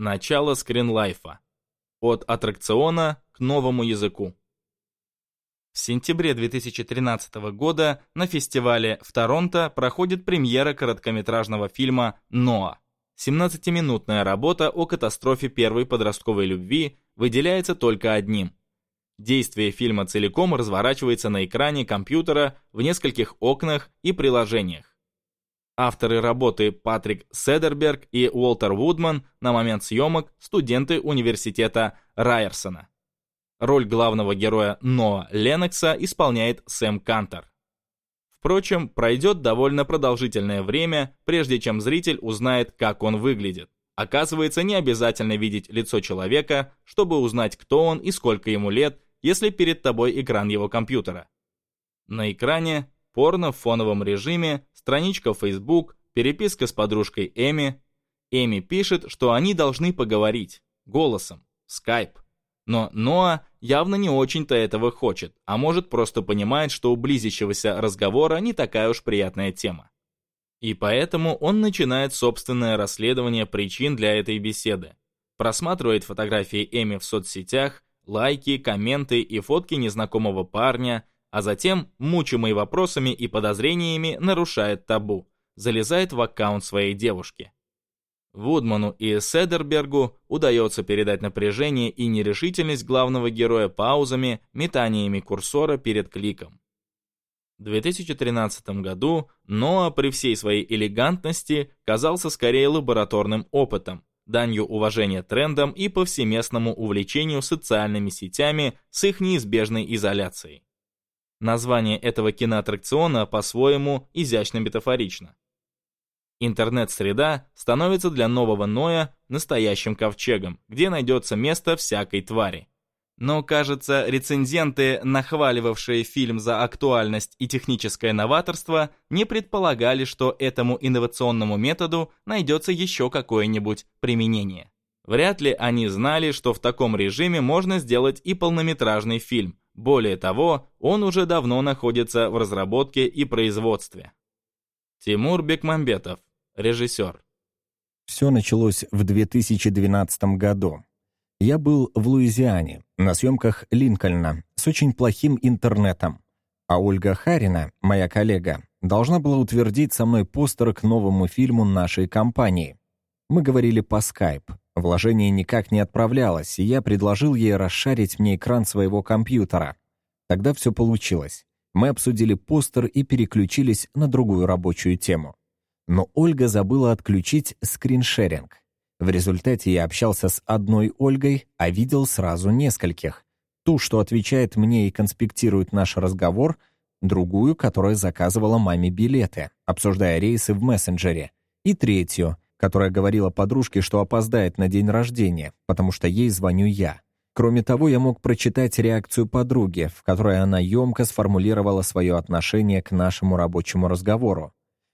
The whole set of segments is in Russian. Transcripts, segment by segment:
Начало скринлайфа. От аттракциона к новому языку. В сентябре 2013 года на фестивале в Торонто проходит премьера короткометражного фильма «Ноа». 17-минутная работа о катастрофе первой подростковой любви выделяется только одним. Действие фильма целиком разворачивается на экране компьютера в нескольких окнах и приложениях. Авторы работы Патрик Седерберг и Уолтер Вудман на момент съемок студенты университета Райерсона. Роль главного героя Ноа Ленокса исполняет Сэм Кантер. Впрочем, пройдет довольно продолжительное время, прежде чем зритель узнает, как он выглядит. Оказывается, не обязательно видеть лицо человека, чтобы узнать, кто он и сколько ему лет, если перед тобой экран его компьютера. На экране порно в фоновом режиме, страничка Facebook, переписка с подружкой Эми. Эми пишет, что они должны поговорить, голосом, скайп. Но Ноа явно не очень-то этого хочет, а может просто понимает, что у близящегося разговора не такая уж приятная тема. И поэтому он начинает собственное расследование причин для этой беседы. Просматривает фотографии Эми в соцсетях, лайки, комменты и фотки незнакомого парня, а затем, мучимый вопросами и подозрениями, нарушает табу, залезает в аккаунт своей девушки. Вудману и Седербергу удается передать напряжение и нерешительность главного героя паузами, метаниями курсора перед кликом. В 2013 году Ноа при всей своей элегантности казался скорее лабораторным опытом, данью уважения трендам и повсеместному увлечению социальными сетями с их неизбежной изоляцией. Название этого киноаттракциона по-своему изящно метафорично. Интернет-среда становится для нового Ноя настоящим ковчегом, где найдется место всякой твари. Но, кажется, рецензенты, нахваливавшие фильм за актуальность и техническое новаторство, не предполагали, что этому инновационному методу найдется еще какое-нибудь применение. Вряд ли они знали, что в таком режиме можно сделать и полнометражный фильм. Более того, он уже давно находится в разработке и производстве. Тимур Бекмамбетов, режиссер. Все началось в 2012 году. Я был в Луизиане, на съемках Линкольна, с очень плохим интернетом. А Ольга Харина, моя коллега, должна была утвердить со мной постер к новому фильму нашей компании. Мы говорили по скайп. Вложение никак не отправлялось, и я предложил ей расшарить мне экран своего компьютера. Тогда все получилось. Мы обсудили постер и переключились на другую рабочую тему. Но Ольга забыла отключить скриншеринг. В результате я общался с одной Ольгой, а видел сразу нескольких. Ту, что отвечает мне и конспектирует наш разговор, другую, которая заказывала маме билеты, обсуждая рейсы в мессенджере, и третью, которая говорила подружке, что опоздает на день рождения, потому что ей звоню я. Кроме того, я мог прочитать реакцию подруги, в которой она емко сформулировала свое отношение к нашему рабочему разговору.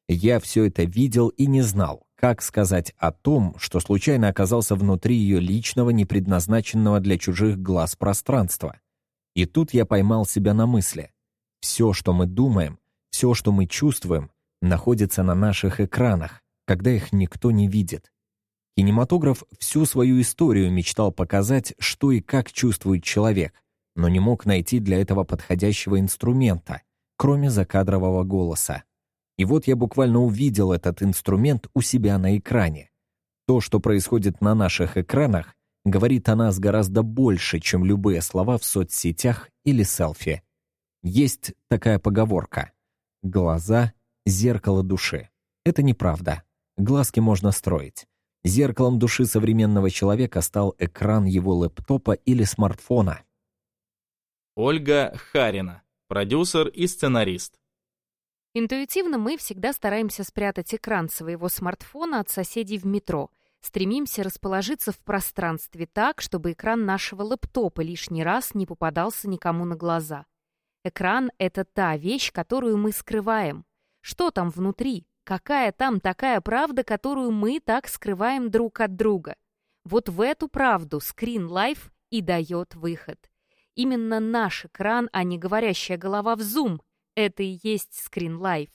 Я все это видел и не знал, как сказать о том, что случайно оказался внутри ее личного, непредназначенного для чужих глаз пространства. И тут я поймал себя на мысли. Все, что мы думаем, все, что мы чувствуем, находится на наших экранах, когда их никто не видит. Кинематограф всю свою историю мечтал показать, что и как чувствует человек, но не мог найти для этого подходящего инструмента, кроме закадрового голоса. И вот я буквально увидел этот инструмент у себя на экране. То, что происходит на наших экранах, говорит о нас гораздо больше, чем любые слова в соцсетях или селфи. Есть такая поговорка. Глаза — зеркало души. Это неправда. Глазки можно строить. Зеркалом души современного человека стал экран его лэптопа или смартфона. Ольга Харина, продюсер и сценарист. Интуитивно мы всегда стараемся спрятать экран своего смартфона от соседей в метро. Стремимся расположиться в пространстве так, чтобы экран нашего лэптопа лишний раз не попадался никому на глаза. Экран — это та вещь, которую мы скрываем. Что там внутри? Какая там такая правда, которую мы так скрываем друг от друга? Вот в эту правду Screen Life и дает выход. Именно наш экран, а не говорящая голова в Zoom — это и есть Screen Life.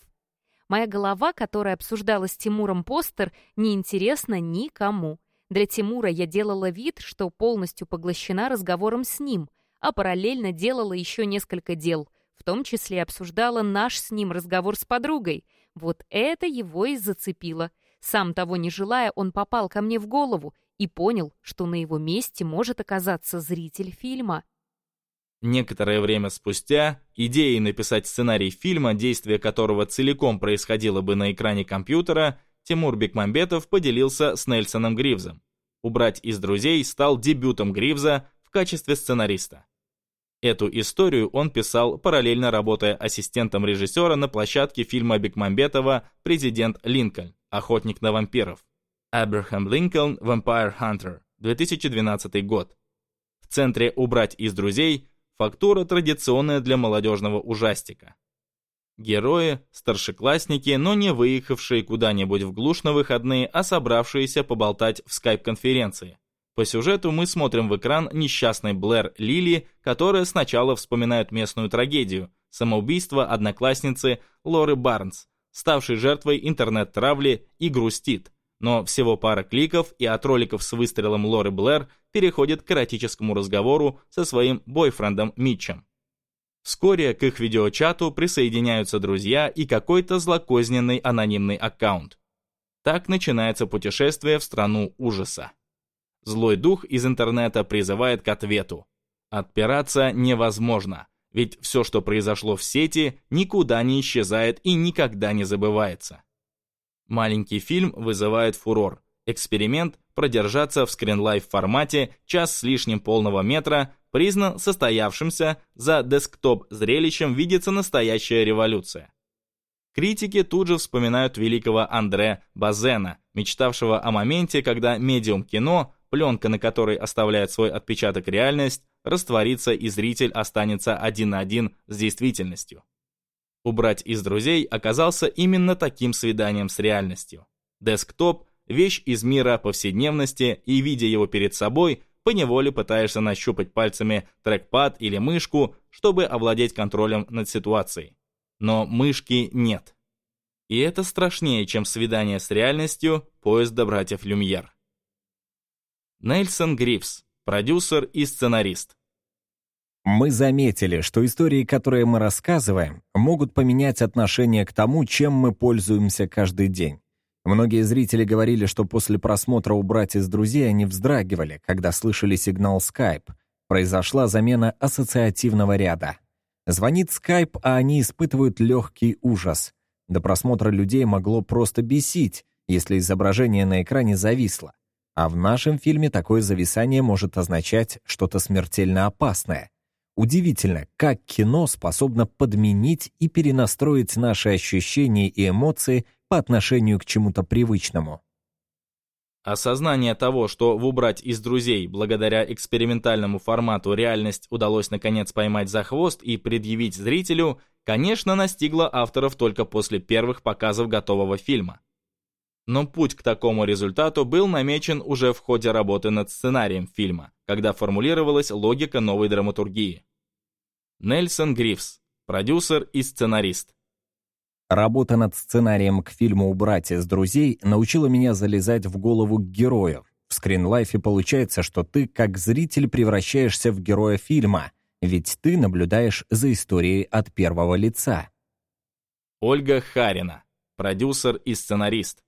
Моя голова, которая обсуждала с Тимуром постер, неинтересна никому. Для Тимура я делала вид, что полностью поглощена разговором с ним, а параллельно делала еще несколько дел, в том числе обсуждала наш с ним разговор с подругой. Вот это его и зацепило. Сам того не желая, он попал ко мне в голову и понял, что на его месте может оказаться зритель фильма. Некоторое время спустя идеей написать сценарий фильма, действие которого целиком происходило бы на экране компьютера, Тимур Бекмамбетов поделился с Нельсоном Гривзом. «Убрать из друзей» стал дебютом Гривза в качестве сценариста. Эту историю он писал, параллельно работая ассистентом режиссера на площадке фильма Бекмамбетова «Президент Линкольн. Охотник на вампиров». Абрахам Линкольн Vampire Hunter, 2012 год. В центре «Убрать из друзей» фактура традиционная для молодежного ужастика. Герои – старшеклассники, но не выехавшие куда-нибудь в глушь на выходные, а собравшиеся поболтать в скайп-конференции. По сюжету мы смотрим в экран несчастной Блэр Лили, которая сначала вспоминает местную трагедию – самоубийство одноклассницы Лоры Барнс, ставшей жертвой интернет-травли, и грустит. Но всего пара кликов, и от роликов с выстрелом Лоры Блэр переходит к эротическому разговору со своим бойфрендом Митчем. Вскоре к их видеочату присоединяются друзья и какой-то злокозненный анонимный аккаунт. Так начинается путешествие в страну ужаса. Злой дух из интернета призывает к ответу. Отпираться невозможно, ведь все, что произошло в сети, никуда не исчезает и никогда не забывается. Маленький фильм вызывает фурор. Эксперимент продержаться в скринлайф формате час с лишним полного метра признан состоявшимся, за десктоп-зрелищем видится настоящая революция. Критики тут же вспоминают великого Андре Базена, мечтавшего о моменте, когда медиум кино, пленка на которой оставляет свой отпечаток реальность, растворится и зритель останется один на один с действительностью. Убрать из друзей оказался именно таким свиданием с реальностью. Десктоп – вещь из мира повседневности, и, видя его перед собой, поневоле пытаешься нащупать пальцами трекпад или мышку, чтобы овладеть контролем над ситуацией. Но мышки нет. И это страшнее, чем свидание с реальностью поезда братьев Люмьер. Нельсон Грифс, продюсер и сценарист. Мы заметили, что истории, которые мы рассказываем, могут поменять отношение к тому, чем мы пользуемся каждый день. Многие зрители говорили, что после просмотра «Убрать из друзей» они вздрагивали, когда слышали сигнал Skype. Произошла замена ассоциативного ряда. Звонит Skype, а они испытывают легкий ужас. До просмотра людей могло просто бесить, если изображение на экране зависло. А в нашем фильме такое зависание может означать что-то смертельно опасное. Удивительно, как кино способно подменить и перенастроить наши ощущения и эмоции по отношению к чему-то привычному. Осознание того, что в «Убрать из друзей» благодаря экспериментальному формату реальность удалось наконец поймать за хвост и предъявить зрителю, конечно, настигло авторов только после первых показов готового фильма. Но путь к такому результату был намечен уже в ходе работы над сценарием фильма, когда формулировалась логика новой драматургии. Нельсон Грифс, продюсер и сценарист. Работа над сценарием к фильму «Убрать из друзей» научила меня залезать в голову героев. В скринлайфе получается, что ты, как зритель, превращаешься в героя фильма, ведь ты наблюдаешь за историей от первого лица. Ольга Харина, продюсер и сценарист.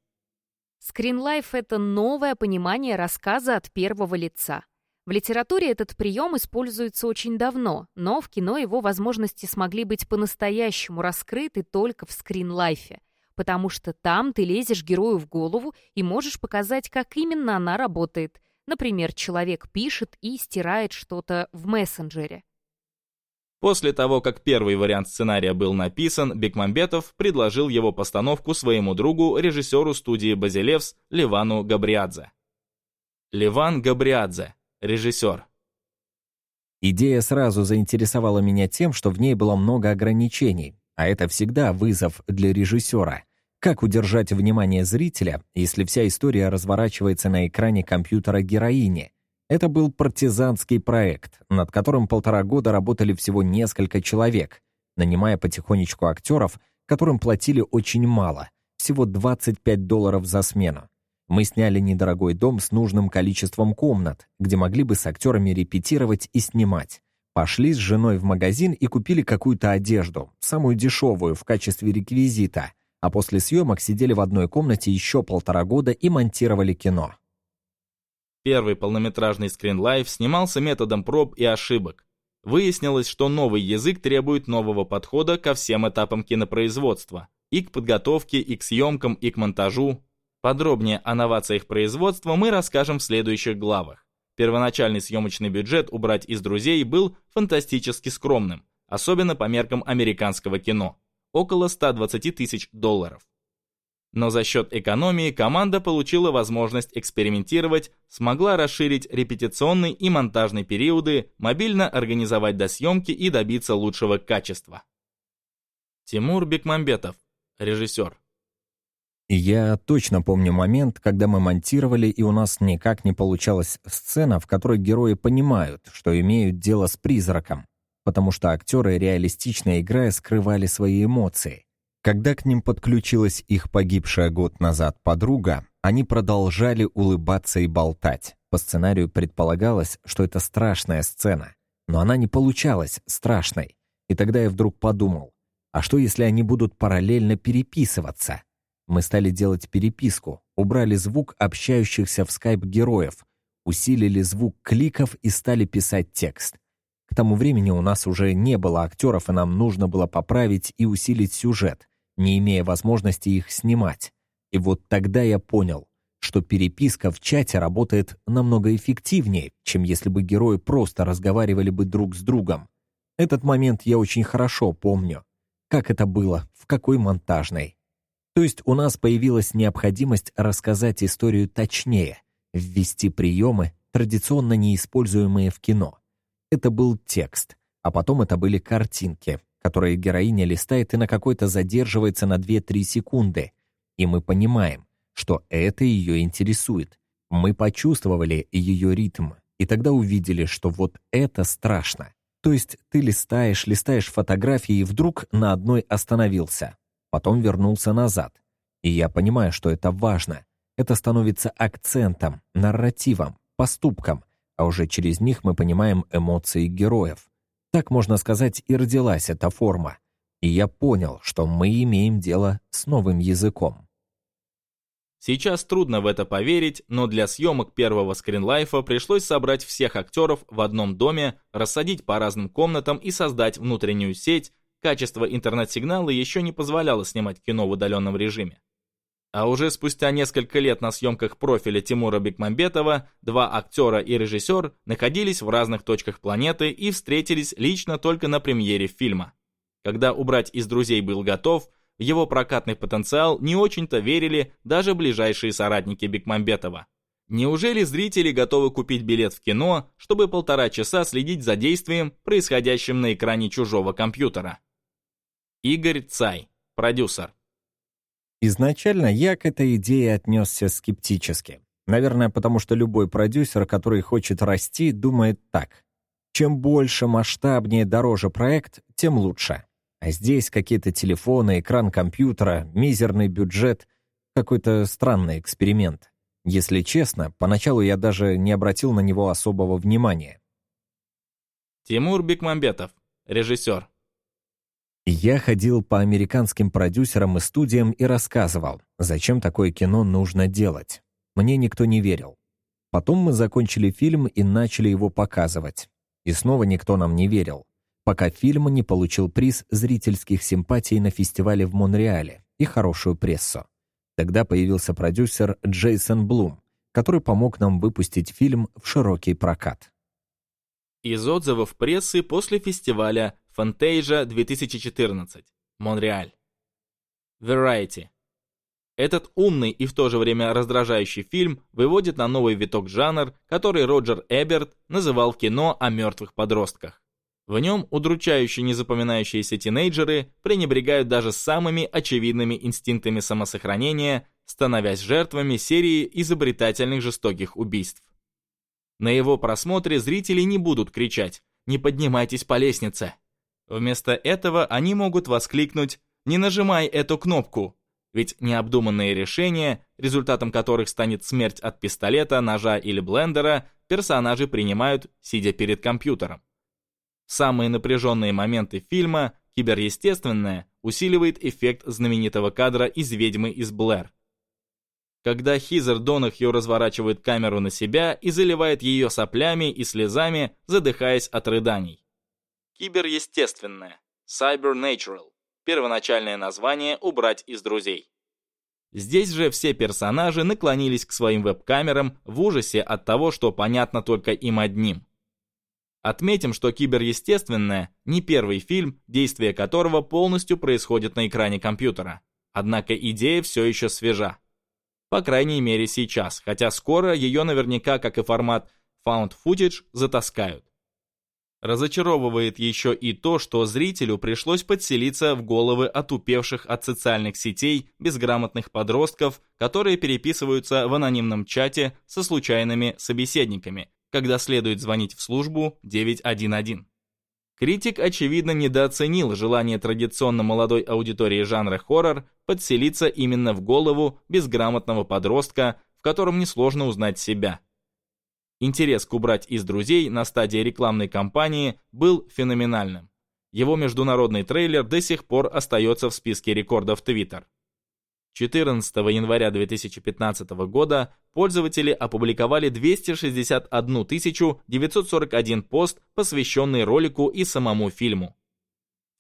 Скринлайф — это новое понимание рассказа от первого лица. В литературе этот прием используется очень давно, но в кино его возможности смогли быть по-настоящему раскрыты только в скринлайфе, потому что там ты лезешь герою в голову и можешь показать, как именно она работает. Например, человек пишет и стирает что-то в мессенджере. После того, как первый вариант сценария был написан, Бекмамбетов предложил его постановку своему другу, режиссеру студии «Базилевс» Ливану Габриадзе. Ливан Габриадзе Режиссер. Идея сразу заинтересовала меня тем, что в ней было много ограничений, а это всегда вызов для режиссера. Как удержать внимание зрителя, если вся история разворачивается на экране компьютера героини? Это был партизанский проект, над которым полтора года работали всего несколько человек, нанимая потихонечку актеров, которым платили очень мало, всего 25 долларов за смену. Мы сняли недорогой дом с нужным количеством комнат, где могли бы с актерами репетировать и снимать. Пошли с женой в магазин и купили какую-то одежду, самую дешевую в качестве реквизита, а после съемок сидели в одной комнате еще полтора года и монтировали кино. Первый полнометражный скринлайф снимался методом проб и ошибок. Выяснилось, что новый язык требует нового подхода ко всем этапам кинопроизводства. И к подготовке, и к съемкам, и к монтажу. Подробнее о новациях производства мы расскажем в следующих главах. Первоначальный съемочный бюджет «Убрать из друзей» был фантастически скромным, особенно по меркам американского кино – около 120 тысяч долларов. Но за счет экономии команда получила возможность экспериментировать, смогла расширить репетиционный и монтажный периоды, мобильно организовать досъемки и добиться лучшего качества. Тимур Бекмамбетов, режиссер. Я точно помню момент, когда мы монтировали, и у нас никак не получалась сцена, в которой герои понимают, что имеют дело с призраком, потому что актеры, реалистично играя, скрывали свои эмоции. Когда к ним подключилась их погибшая год назад подруга, они продолжали улыбаться и болтать. По сценарию предполагалось, что это страшная сцена, но она не получалась страшной. И тогда я вдруг подумал, а что если они будут параллельно переписываться? Мы стали делать переписку, убрали звук общающихся в скайп героев, усилили звук кликов и стали писать текст. К тому времени у нас уже не было актеров, и нам нужно было поправить и усилить сюжет не имея возможности их снимать. И вот тогда я понял, что переписка в чате работает намного эффективнее, чем если бы герои просто разговаривали бы друг с другом. Этот момент я очень хорошо помню. Как это было, в какой монтажной. То есть у нас появилась необходимость рассказать историю точнее, ввести приемы, традиционно неиспользуемые в кино. Это был текст, а потом это были картинки, которые героиня листает и на какой-то задерживается на 2-3 секунды. И мы понимаем, что это ее интересует. Мы почувствовали ее ритм, и тогда увидели, что вот это страшно. То есть ты листаешь, листаешь фотографии, и вдруг на одной остановился. Потом вернулся назад. И я понимаю, что это важно. Это становится акцентом, нарративом, поступком, а уже через них мы понимаем эмоции героев. Так, можно сказать, и родилась эта форма. И я понял, что мы имеем дело с новым языком. Сейчас трудно в это поверить, но для съемок первого скринлайфа пришлось собрать всех актеров в одном доме, рассадить по разным комнатам и создать внутреннюю сеть. Качество интернет-сигнала еще не позволяло снимать кино в удаленном режиме. А уже спустя несколько лет на съемках профиля Тимура Бекмамбетова два актера и режиссер находились в разных точках планеты и встретились лично только на премьере фильма. Когда «Убрать из друзей» был готов, в его прокатный потенциал не очень-то верили даже ближайшие соратники Бекмамбетова. Неужели зрители готовы купить билет в кино, чтобы полтора часа следить за действием, происходящим на экране чужого компьютера? Игорь Цай, продюсер. Изначально я к этой идее отнесся скептически. Наверное, потому что любой продюсер, который хочет расти, думает так. Чем больше, масштабнее, дороже проект, тем лучше. А здесь какие-то телефоны, экран компьютера, мизерный бюджет. Какой-то странный эксперимент. Если честно, поначалу я даже не обратил на него особого внимания. Тимур Бекмамбетов, режиссер. Я ходил по американским продюсерам и студиям и рассказывал, зачем такое кино нужно делать. Мне никто не верил. Потом мы закончили фильм и начали его показывать. И снова никто нам не верил, пока фильм не получил приз зрительских симпатий на фестивале в Монреале и хорошую прессу. Тогда появился продюсер Джейсон Блум, который помог нам выпустить фильм в широкий прокат. Из отзывов прессы после фестиваля Фантейжа 2014. Монреаль. Variety. Этот умный и в то же время раздражающий фильм выводит на новый виток жанр, который Роджер Эберт называл кино о мертвых подростках. В нем удручающие незапоминающиеся тинейджеры пренебрегают даже самыми очевидными инстинктами самосохранения, становясь жертвами серии изобретательных жестоких убийств. На его просмотре зрители не будут кричать «Не поднимайтесь по лестнице!» Вместо этого они могут воскликнуть «Не нажимай эту кнопку!» Ведь необдуманные решения, результатом которых станет смерть от пистолета, ножа или блендера, персонажи принимают, сидя перед компьютером. самые напряженные моменты фильма киберестественное усиливает эффект знаменитого кадра из «Ведьмы из Блэр». Когда Хизер Донахью разворачивает камеру на себя и заливает ее соплями и слезами, задыхаясь от рыданий. Киберестественное. Cybernatural. Первоначальное название «Убрать из друзей». Здесь же все персонажи наклонились к своим веб-камерам в ужасе от того, что понятно только им одним. Отметим, что «Киберестественное» не первый фильм, действие которого полностью происходит на экране компьютера. Однако идея все еще свежа. По крайней мере сейчас, хотя скоро ее наверняка, как и формат Found Footage, затаскают. Разочаровывает еще и то, что зрителю пришлось подселиться в головы отупевших от социальных сетей безграмотных подростков, которые переписываются в анонимном чате со случайными собеседниками, когда следует звонить в службу 911. Критик, очевидно, недооценил желание традиционно молодой аудитории жанра хоррор подселиться именно в голову безграмотного подростка, в котором несложно узнать себя. Интерес к убрать из друзей на стадии рекламной кампании был феноменальным. Его международный трейлер до сих пор остается в списке рекордов Twitter. 14 января 2015 года пользователи опубликовали 261 941 пост, посвященный ролику и самому фильму.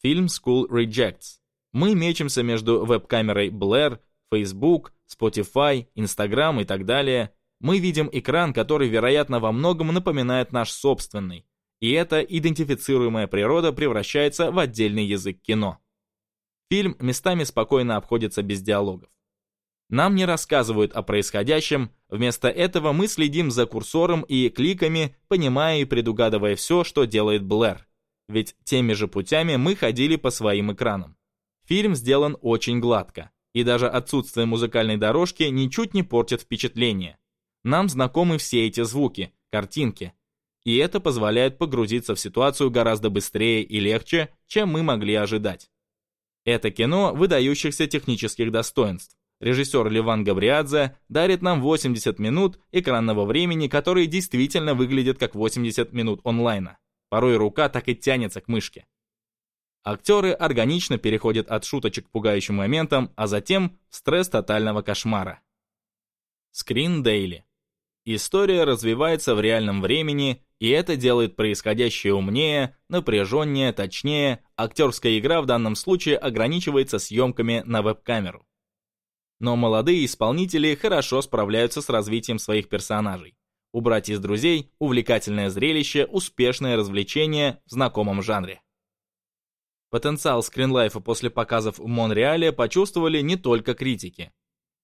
Фильм School Rejects. Мы мечемся между веб-камерой Blair, Facebook, Spotify, Instagram и так далее. Мы видим экран, который, вероятно, во многом напоминает наш собственный. И эта идентифицируемая природа превращается в отдельный язык кино. Фильм местами спокойно обходится без диалогов. Нам не рассказывают о происходящем, вместо этого мы следим за курсором и кликами, понимая и предугадывая все, что делает Блэр. Ведь теми же путями мы ходили по своим экранам. Фильм сделан очень гладко, и даже отсутствие музыкальной дорожки ничуть не портит впечатление. Нам знакомы все эти звуки, картинки, и это позволяет погрузиться в ситуацию гораздо быстрее и легче, чем мы могли ожидать. Это кино выдающихся технических достоинств. Режиссер Ливан Габриадзе дарит нам 80 минут экранного времени, которые действительно выглядят как 80 минут онлайна. Порой рука так и тянется к мышке. Актеры органично переходят от шуточек к пугающим моментам, а затем в стресс тотального кошмара. Скрин Дейли. История развивается в реальном времени, и это делает происходящее умнее, напряженнее, точнее. Актерская игра в данном случае ограничивается съемками на веб-камеру. Но молодые исполнители хорошо справляются с развитием своих персонажей. Убрать из друзей увлекательное зрелище, успешное развлечение в знакомом жанре. Потенциал скринлайфа после показов в Монреале почувствовали не только критики.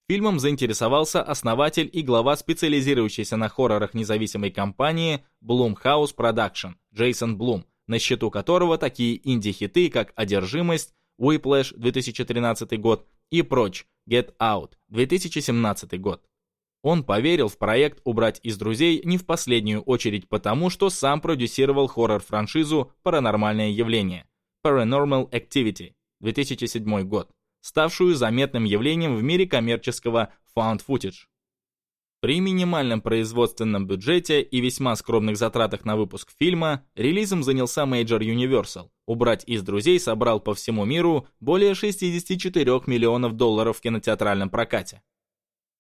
Фильмом заинтересовался основатель и глава специализирующейся на хоррорах независимой компании Blumhouse Production, Джейсон Блум, на счету которого такие инди-хиты, как «Одержимость», «Whiplash» 2013 год и «Прочь» «Get Out» 2017 год. Он поверил в проект «Убрать из друзей» не в последнюю очередь потому, что сам продюсировал хоррор-франшизу «Паранормальное явление» Paranormal Activity 2007 год ставшую заметным явлением в мире коммерческого found footage. При минимальном производственном бюджете и весьма скромных затратах на выпуск фильма, релизом занялся Major Universal. Убрать из друзей собрал по всему миру более 64 миллионов долларов в кинотеатральном прокате.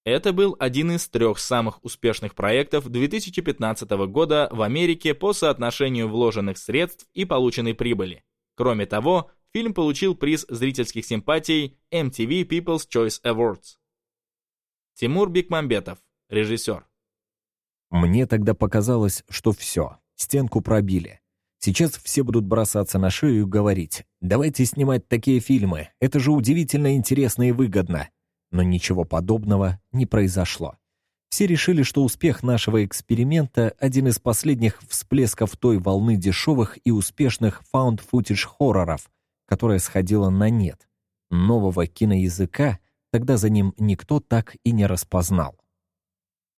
Это был один из трех самых успешных проектов 2015 года в Америке по соотношению вложенных средств и полученной прибыли. Кроме того, фильм получил приз зрительских симпатий MTV People's Choice Awards. Тимур Бекмамбетов, режиссер. Мне тогда показалось, что все, стенку пробили. Сейчас все будут бросаться на шею и говорить, давайте снимать такие фильмы, это же удивительно интересно и выгодно. Но ничего подобного не произошло. Все решили, что успех нашего эксперимента – один из последних всплесков той волны дешевых и успешных found-footage-хорроров, которая сходила на нет. Нового киноязыка тогда за ним никто так и не распознал.